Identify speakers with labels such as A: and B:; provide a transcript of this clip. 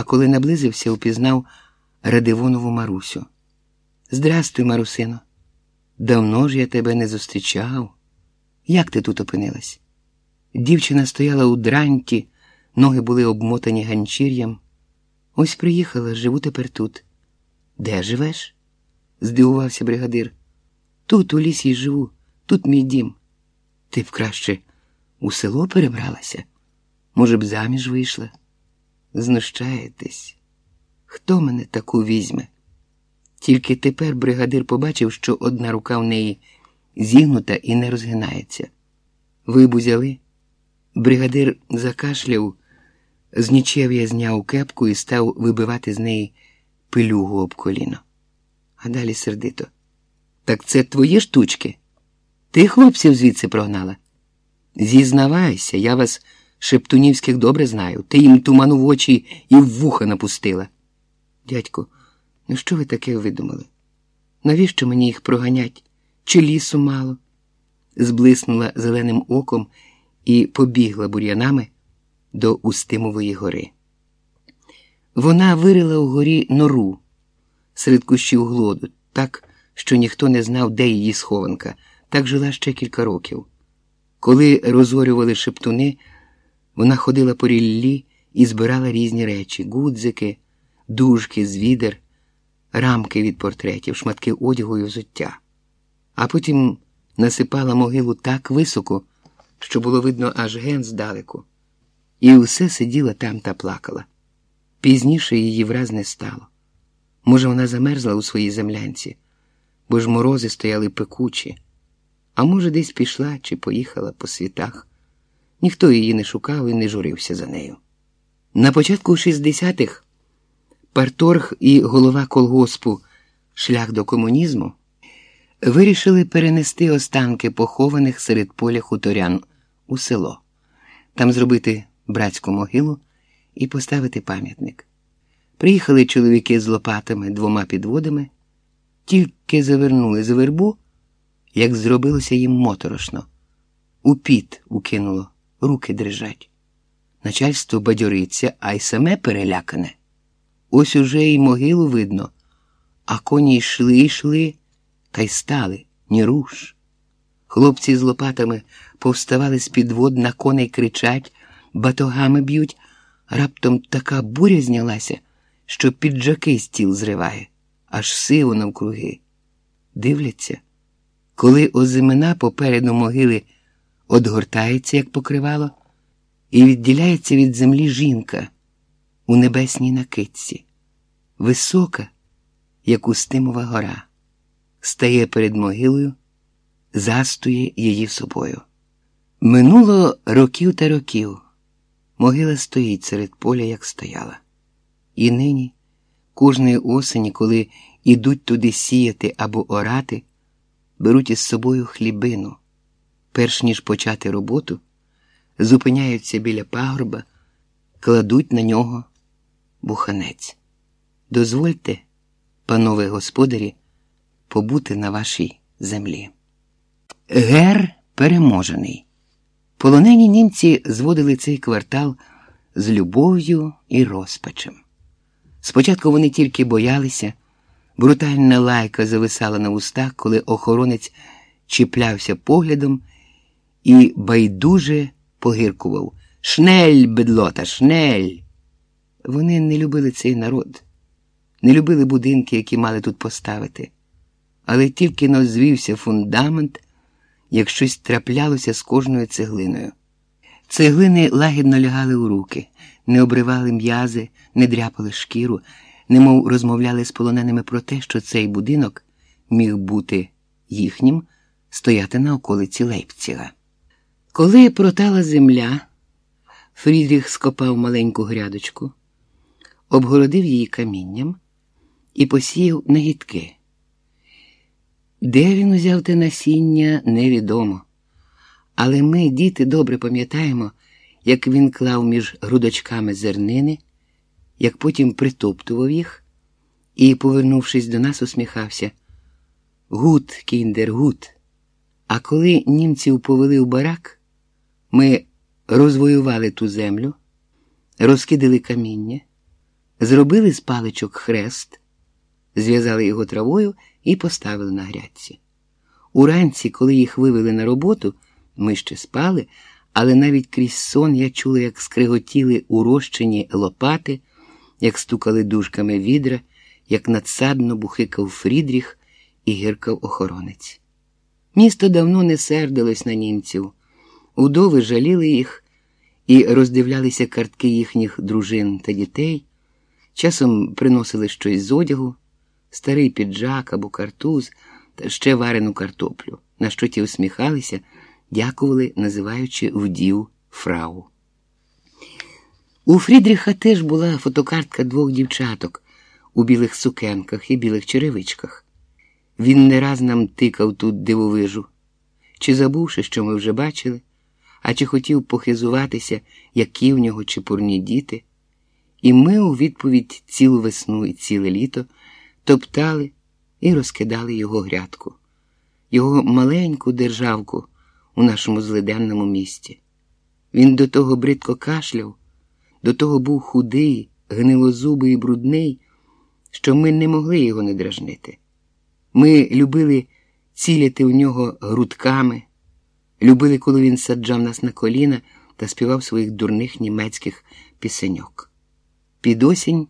A: а коли наблизився, упізнав Радивонову Марусю. Здрастуй, Марусино. Давно ж я тебе не зустрічав. Як ти тут опинилась? Дівчина стояла у дранті, ноги були обмотані ганчір'ям. Ось приїхала, живу тепер тут. Де живеш? здивувався бригадир. Тут, у лісі живу, тут мій дім. Ти б краще у село перебралася? Може б, заміж вийшла? Знущаєтесь. Хто мене таку візьме? Тільки тепер бригадир побачив, що одна рука в неї зігнута і не розгинається. Ви б узяли? Бригадир закашляв, з нічев'я зняв кепку і став вибивати з неї пилюгу об коліно. А далі сердито. Так це твої штучки? Ти хлопців звідси прогнала? Зізнавайся, я вас, шептунівських, добре знаю. Ти їм туману в очі і в вуха напустила. Дядько, ну що ви таке видумали? Навіщо мені їх проганять? Чи лісу мало? Зблиснула зеленим оком і побігла бур'янами до Устимової гори. Вона вирила у горі нору серед кущів глоду, так, що ніхто не знав, де її схованка, так жила ще кілька років. Коли розорювали шептуни, вона ходила по ріллі і збирала різні речі гудзики, дужки з відер, рамки від портретів, шматки одягу і взуття. А потім насипала могилу так високо, що було видно аж ген здалеку, і усе сиділа там та плакала. Пізніше її враз не стало. Може, вона замерзла у своїй землянці, бо ж морози стояли пекучі, а може, десь пішла чи поїхала по світах. Ніхто її не шукав і не журився за нею. На початку 60-х парторг і голова колгоспу Шлях до комунізму вирішили перенести останки похованих серед поля хуторян у село, там зробити братську могилу і поставити пам'ятник. Приїхали чоловіки з лопатами двома підводами, тільки завернули за вербу, як зробилося їм моторошно. У піт укинуло, руки дрижать. Начальство бадьориться, а й саме перелякане. Ось уже й могилу видно, а коні йшли, йшли, та й стали, ні руш. Хлопці з лопатами повставали з підвод на коней кричать, батогами б'ють, раптом така буря знялася що піджаки стіл зриває, аж сиво навкруги. Дивляться, коли озимина попереду могили одгортається, як покривало, і відділяється від землі жінка у небесній накидці, висока, як устимова гора, стає перед могилою, застує її собою. Минуло років та років. Могила стоїть серед поля, як стояла. І нині, кожної осені, коли ідуть туди сіяти або орати, беруть із собою хлібину, перш ніж почати роботу, зупиняються біля пагорба, кладуть на нього буханець. Дозвольте, панове господарі, побути на вашій землі. Гер переможений. Полонені німці зводили цей квартал з любов'ю і розпачем. Спочатку вони тільки боялися, брутальна лайка зависала на устах, коли охоронець чіплявся поглядом і байдуже погиркував Schnell, бидлота, schnell. Вони не любили цей народ, не любили будинки, які мали тут поставити, але тільки но звівся фундамент, як щось траплялося з кожною цеглиною. Цеглини лагідно лягали у руки, не обривали м'язи, не дряпали шкіру, немов розмовляли з полоненими про те, що цей будинок міг бути їхнім, стояти на околиці Лейпціга. Коли протала земля, Фрідріх скопав маленьку грядочку, обгородив її камінням і посіяв нагідки. Де він узяв те насіння, невідомо. Але ми, діти, добре пам'ятаємо, як він клав між грудочками зернини, як потім притоптував їх і, повернувшись до нас, усміхався. Gut, Kinder, gut. А коли німців повели в барак, ми розвоювали ту землю, розкидали каміння, Зробили з паличок хрест, зв'язали його травою і поставили на грядці. Уранці, коли їх вивели на роботу, ми ще спали, але навіть крізь сон я чула, як скриготіли урощені лопати, як стукали дужками відра, як надсадно бухикав Фрідріх і гіркав охоронець. Місто давно не сердилось на німців, удови жаліли їх і роздивлялися картки їхніх дружин та дітей, часом приносили щось з одягу, старий піджак або картуз та ще варену картоплю, на що ті усміхалися, дякували, називаючи вдів фрау. У Фрідріха теж була фотокартка двох дівчаток у білих сукенках і білих черевичках. Він не раз нам тикав тут дивовижу, чи забувши, що ми вже бачили, а чи хотів похизуватися, які в нього чепурні діти. І ми у відповідь цілу весну і ціле літо топтали і розкидали його грядку, його маленьку державку у нашому злиденному місті. Він до того бридко кашляв, до того був худий, гнилозубий і брудний, що ми не могли його не дражнити. Ми любили ціляти в нього грудками, любили, коли він саджав нас на коліна та співав своїх дурних німецьких пісеньок. Під осінь